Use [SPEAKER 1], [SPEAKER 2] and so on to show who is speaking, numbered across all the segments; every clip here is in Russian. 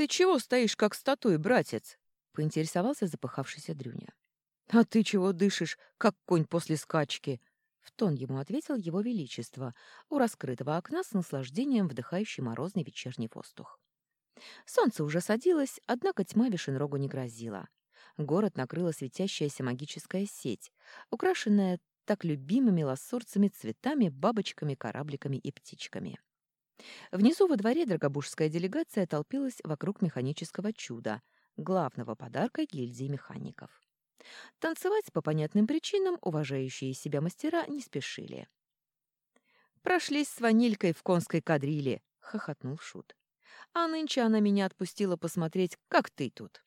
[SPEAKER 1] ты чего стоишь, как статуя, братец?» — поинтересовался запыхавшийся Дрюня. «А ты чего дышишь, как конь после скачки?» В тон ему ответил его величество, у раскрытого окна с наслаждением вдыхающий морозный вечерний воздух. Солнце уже садилось, однако тьма Вишенрогу не грозила. Город накрыла светящаяся магическая сеть, украшенная так любимыми лассурцами цветами, бабочками, корабликами и птичками. Внизу во дворе драгобужская делегация толпилась вокруг механического чуда, главного подарка гильдии механиков. Танцевать по понятным причинам уважающие себя мастера не спешили. «Прошлись с ванилькой в конской кадриле», — хохотнул Шут. «А нынче она меня отпустила посмотреть, как ты тут».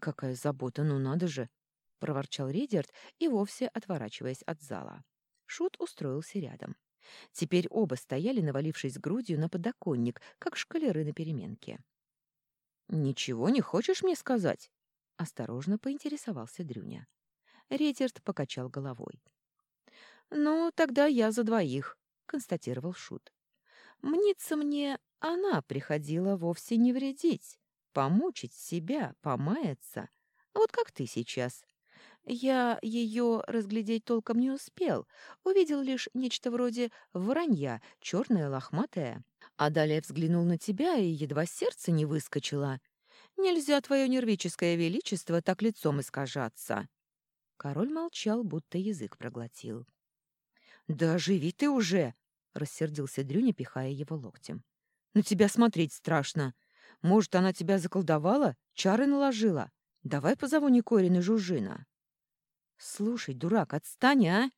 [SPEAKER 1] «Какая забота, ну надо же!» — проворчал Редерт и вовсе отворачиваясь от зала. Шут устроился рядом. Теперь оба стояли, навалившись грудью на подоконник, как шкалеры на переменке. «Ничего не хочешь мне сказать?» — осторожно поинтересовался Дрюня. Редерт покачал головой. «Ну, тогда я за двоих», — констатировал Шут. «Мнится мне, она приходила вовсе не вредить, помучить себя, помаяться, вот как ты сейчас. Я ее разглядеть толком не успел, увидел лишь нечто вроде вранья, черное, лохматое. А далее взглянул на тебя, и едва сердце не выскочило. Нельзя, твое нервическое величество, так лицом искажаться. Король молчал, будто язык проглотил. «Да живи ты уже!» — рассердился Дрюня, пихая его локтем. «На тебя смотреть страшно. Может, она тебя заколдовала, чары наложила? Давай позову Никорин и Жужжина». «Слушай, дурак, отстань, а!»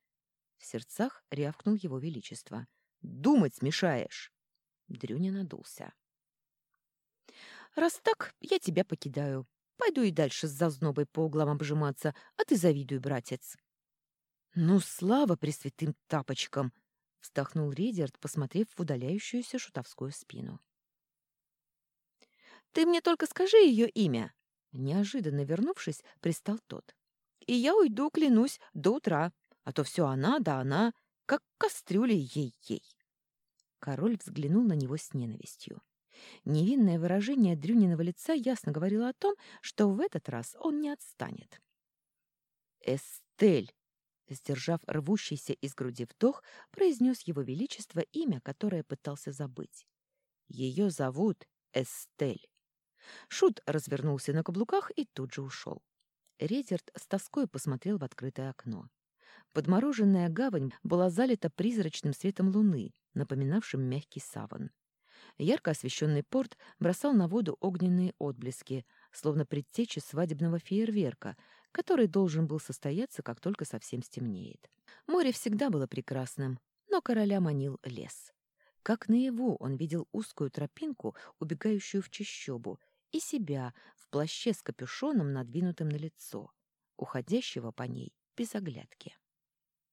[SPEAKER 1] В сердцах рявкнул его величество. «Думать мешаешь!» Дрюня надулся. «Раз так, я тебя покидаю. Пойду и дальше с зазнобой по углам обжиматься, а ты завидуй, братец». «Ну, слава пресвятым тапочкам!» — вздохнул Редерт, посмотрев в удаляющуюся шутовскую спину. «Ты мне только скажи ее имя!» Неожиданно вернувшись, пристал тот и я уйду, клянусь, до утра, а то все она да она, как кастрюля ей-ей. Король взглянул на него с ненавистью. Невинное выражение Дрюниного лица ясно говорило о том, что в этот раз он не отстанет. «Эстель!» Сдержав рвущийся из груди вдох, произнес его величество имя, которое пытался забыть. «Ее зовут Эстель». Шут развернулся на каблуках и тут же ушел. Редерт с тоской посмотрел в открытое окно. Подмороженная гавань была залита призрачным светом луны, напоминавшим мягкий саван. Ярко освещенный порт бросал на воду огненные отблески, словно предтечи свадебного фейерверка, который должен был состояться, как только совсем стемнеет. Море всегда было прекрасным, но короля манил лес. Как наяву он видел узкую тропинку, убегающую в чащобу, и себя в плаще с капюшоном, надвинутым на лицо, уходящего по ней без оглядки.